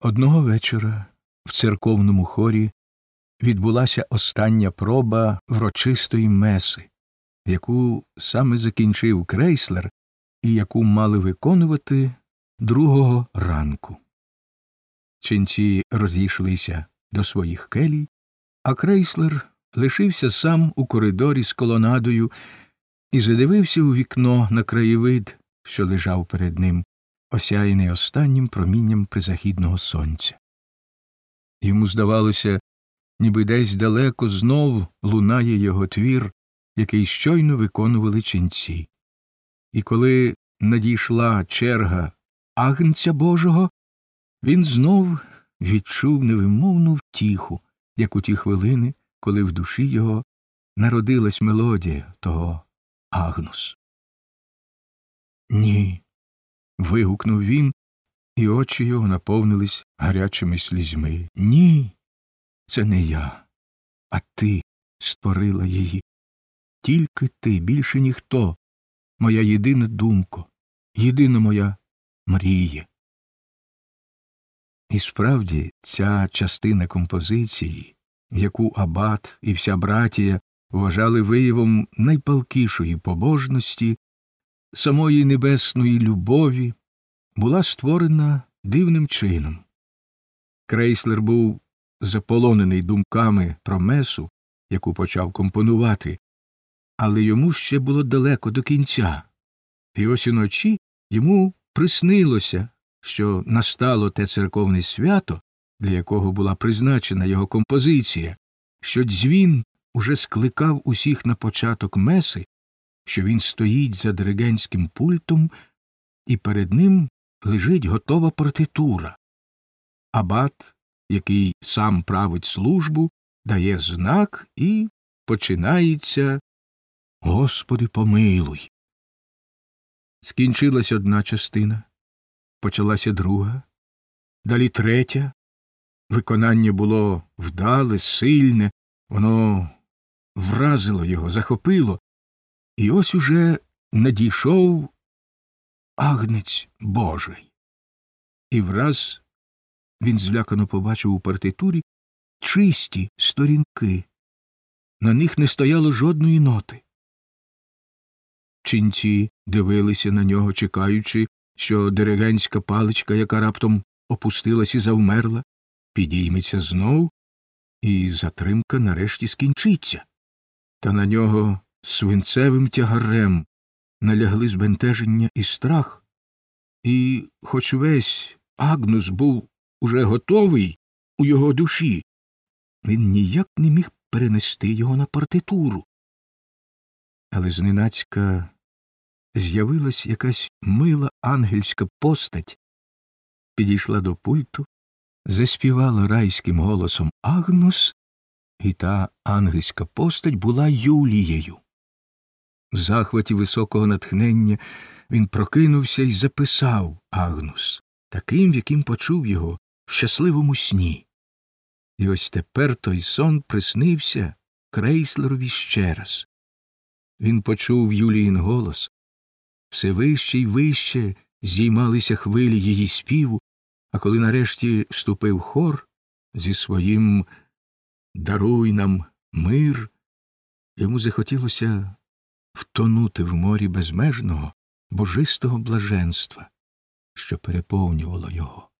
Одного вечора в церковному хорі відбулася остання проба врочистої меси, яку саме закінчив крейслер і яку мали виконувати другого ранку. Ченці розійшлися до своїх келій, а крейслер лишився сам у коридорі з колонадою і задивився у вікно на краєвид, що лежав перед ним, осяяний останнім промінням призахідного сонця. Йому здавалося, ніби десь далеко знов лунає його твір, який щойно виконували ченці. І коли надійшла черга агнця Божого, він знов відчув невимовну втіху, як у ті хвилини, коли в душі його народилась мелодія того Агнус. Ні. Вигукнув він, і очі його наповнились гарячими слізьми. Ні, це не я, а ти створила її. Тільки ти, більше ніхто, моя єдина думка, єдина моя мрія. І справді ця частина композиції, яку абат і вся братія вважали виявом найпалкішої побожності, самої небесної любові, була створена дивним чином. Крейслер був заполонений думками про месу, яку почав компонувати, але йому ще було далеко до кінця, і ось уночі йому приснилося, що настало те церковне свято, для якого була призначена його композиція, що дзвін уже скликав усіх на початок меси, що він стоїть за диригентським пультом, і перед ним лежить готова партитура. Абат, який сам править службу, дає знак і починається Господи, помилуй. Скінчилась одна частина, почалася друга, далі третя. Виконання було вдале, сильне, воно вразило його, захопило, і ось уже надійшов агнець Божий. І враз він злякано побачив у партитурі чисті сторінки. На них не стояло жодної ноти. Ченці дивилися на нього, чекаючи, що диригентська паличка, яка раптом опустилась і завмерла, підійметься знов, і затримка нарешті скінчиться. Та на нього свинцевим тягарем налягли збентеження і страх, і, хоч весь Агнус був уже готовий у його душі, він ніяк не міг перенести його на партитуру. Але зненацька з'явилась якась мила ангельська постать, підійшла до пульту, заспівала райським голосом Агнус, і та ангельська постать була Юлією. В захваті високого натхнення він прокинувся і записав Агнус, таким, яким почув його в щасливому сні. І ось тепер той сон приснився крейслерові ще раз. Він почув Юліїн голос. Все вище й вище зіймалися хвилі її співу, а коли нарешті вступив хор зі своїм Даруй нам мир, йому захотілося втонути в морі безмежного, божистого блаженства, що переповнювало його.